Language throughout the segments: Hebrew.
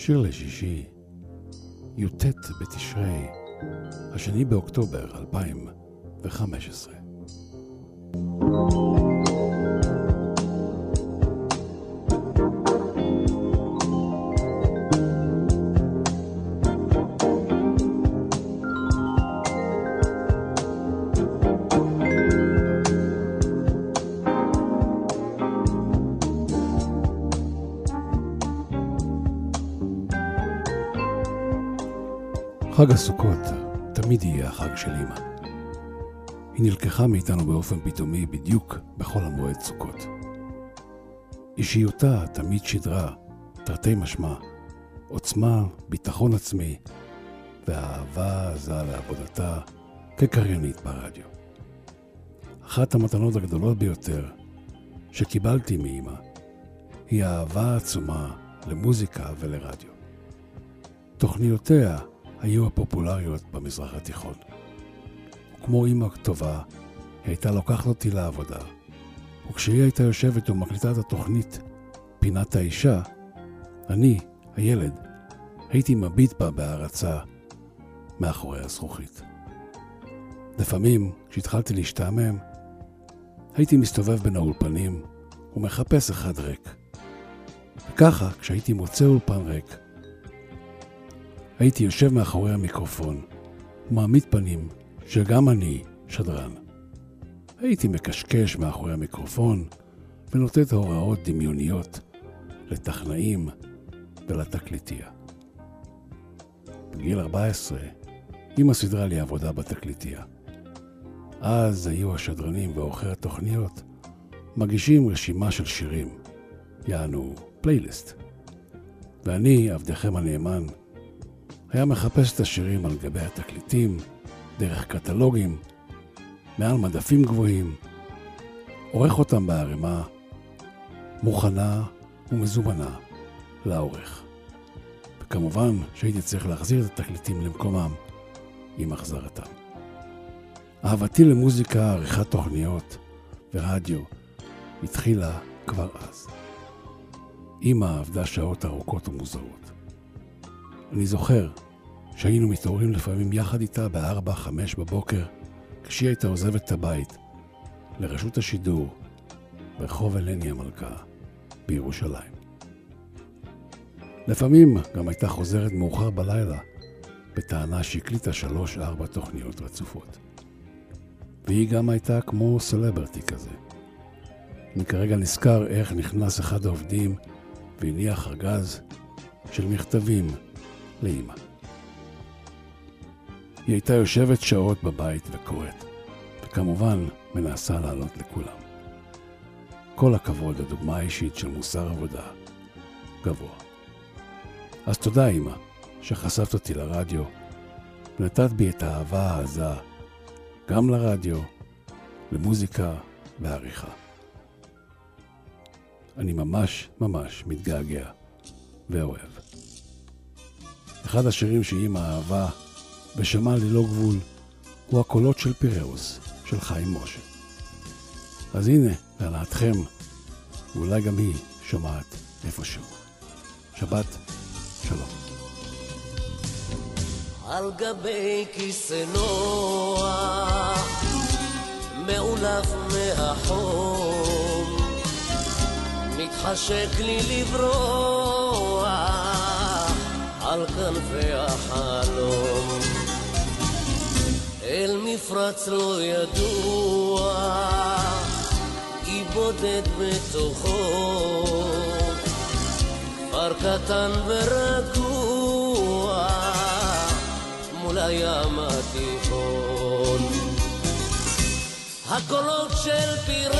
שיר לשישי, י"ט בתשרי, השני באוקטובר 2015. חג הסוכות תמיד יהיה החג של אמא. היא נלקחה מאיתנו באופן פתאומי בדיוק בחול המועד סוכות. אישיותה תמיד שידרה, תרתי משמע, עוצמה, ביטחון עצמי, והאהבה עזה לעבודתה כקריינית ברדיו. אחת המתנות הגדולות ביותר שקיבלתי מאמא היא האהבה העצומה למוזיקה ולרדיו. תוכניותיה היו הפופולריות במזרח התיכון. כמו אימא טובה, היא הייתה לוקחת אותי לעבודה, וכשהיא הייתה יושבת ומקליטה את התוכנית פינת האישה, אני, הילד, הייתי מביט בה בהערצה מאחורי הזכוכית. לפעמים, כשהתחלתי להשתעמם, הייתי מסתובב בין האולפנים ומחפש אחד ריק. וככה, כשהייתי מוצא אולפן ריק, הייתי יושב מאחורי המיקרופון, ומעמיד פנים שגם אני שדרן. הייתי מקשקש מאחורי המיקרופון ונותן הוראות דמיוניות לטכנאים ולתקליטייה. בגיל 14 אמא סידרה לי עבודה בתקליטייה. אז היו השדרנים ועורכי התוכניות מגישים רשימה של שירים, יענו פלייליסט. ואני, עבדכם הנאמן, היה מחפש את השירים על גבי התקליטים, דרך קטלוגים, מעל מדפים גבוהים, עורך אותם בערימה, מוכנה ומזומנה לעורך. וכמובן שהייתי צריך להחזיר את התקליטים למקומם עם החזרתם. אהבתי למוזיקה, עריכת תוכניות ורדיו התחילה כבר אז. אמא עבדה שעות ארוכות ומוזרות. אני זוכר שהיינו מתעוררים לפעמים יחד איתה בארבע, חמש בבוקר, כשהיא הייתה עוזבת את הבית, לרשות השידור, ברחוב אלני המלכה, בירושלים. לפעמים גם הייתה חוזרת מאוחר בלילה, בטענה שהקליטה שלוש-ארבע תוכניות רצופות. והיא גם הייתה כמו סלברטי כזה. אני כרגע נזכר איך נכנס אחד העובדים והניח ארגז של מכתבים לאימא. היא הייתה יושבת שעות בבית וקוראת, וכמובן מנסה לעלות לכולם. כל הכבוד לדוגמה האישית של מוסר עבודה גבוה. אז תודה, אמא, שחשפת אותי לרדיו, ונתת בי את האהבה העזה, גם לרדיו, למוזיקה ועריכה. אני ממש ממש מתגעגע ואוהב. אחד השירים שאימא אהבה ושמע ללא גבול הוא הקולות של פיראוס, של חיים משה. אז הנה, להנאתכם, ואולי גם היא שומעת איפשהו. שבת שלום. על גבי כיסא נוח, מעולף מהחום, מתחשק לי לברוח על כנפי החלום. אל מפרץ לא ידוע אי בודד בתוכו. כפר קטן ורגוע מול הים התיכון. הקולות של פיראוס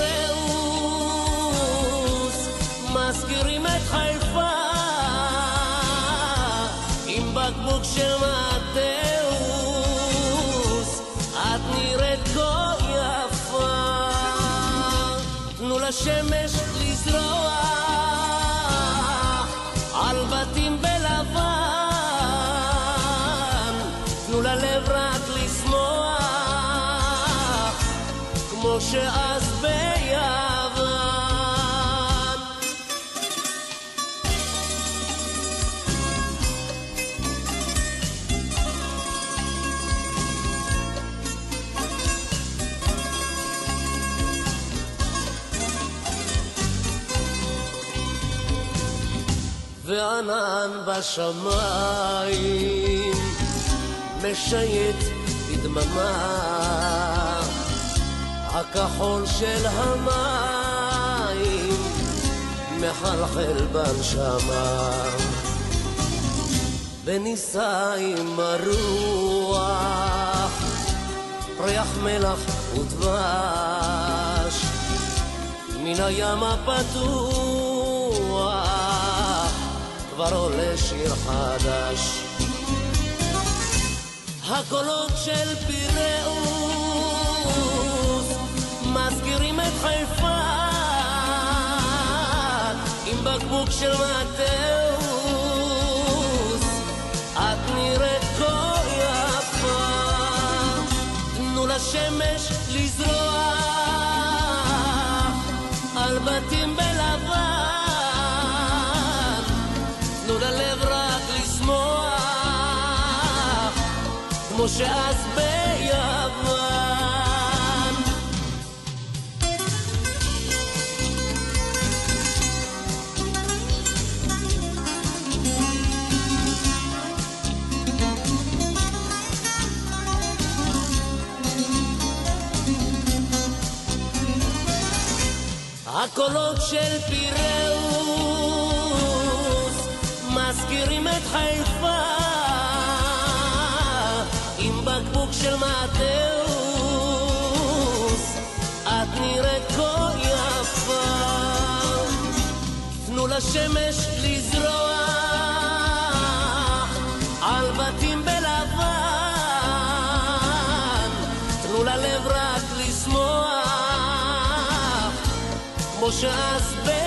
מזכירים את חיפה של מטאוס, את נראית כה יפה. תנו לשמש לזרוע על בתים בלבן, תנו ללב רק לשמוח, כמו שאז וענן בשמיים משייט בדממה הכחול של המים מחלחל בנשמה. ונישא עם הרוח ריח מלח ודבש. מן הים הפתוח כבר עולה שיר חדש. הקולות של פיראוס מזכירים את חיפה עם בקבוק של מטאוס כמו שאז ביוון. הקולות של פיראוס מזכירים את חיפה בקבוק של מטאוס את נראית כה יפה. תנו לשמש לזרוע על בתים בלבן. תנו ללב רק לשמוח. כמו שאז ב...